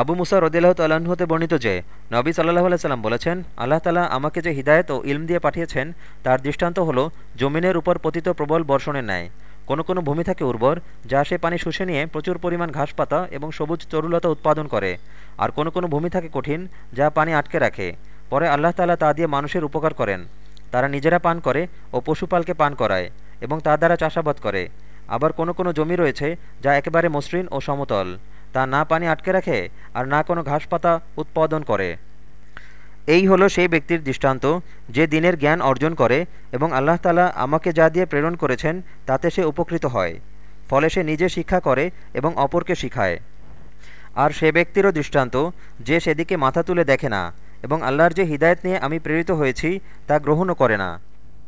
আবু মুসা রদিল্লাহ তাল্লাহ্ন হতে বর্ণিত যে, নবী সাল্লাহ আলাইসাল্লাম বলেছেন, আল্লাহ তালা আমাকে যে হিদায়ত ও ইলম দিয়ে পাঠিয়েছেন, তার দৃষ্টান্ত হল জমিনের উপর পতিত প্রবল বর্ষণের ন্যায়। কোনো কোনো ভূমি থাকে উর্বর, যা সে পানি শুষে নিয়ে প্রচুর পরিমাণ ঘাসপাতা এবং সবুজ তরুলতা উৎপাদন করে। আর কোনো কোনো ভূমি থাকে কঠিন, যা পানি আটকে রাখে। পরে আল্লাহ তালা তা দিয়ে মানুষের উপকার করেন। তারা নিজেরা পান করে ও পশুপালকে পান করায় এবং তা দ্বারা চাষাবাদ করে। আবার কোনো কোনো জমি রয়েছে, যা একেবারে মসৃণ ও সমতল। তা না পানি আটকে রাখে আর না কোনো ঘাসপাতা উৎপাদন করে। এই হলো সেই ব্যক্তির দৃষ্টান্ত, যে দিনের জ্ঞান অর্জন করে এবং আল্লাহ তালা আমাকে যা দিয়ে প্রেরণ করেছেন, তাতে সে উপকৃত হয়। ফলে সে নিজে শিক্ষা করে এবং অপরকে শিখায়। আর সে ব্যক্তিরও দৃষ্টান্ত, যে সেদিকে মাথা তুলে দেখে না এবং আল্লাহর যে হিদায়ত নিয়ে আমি প্রেরিত হয়েছি, তা গ্রহণও করে না।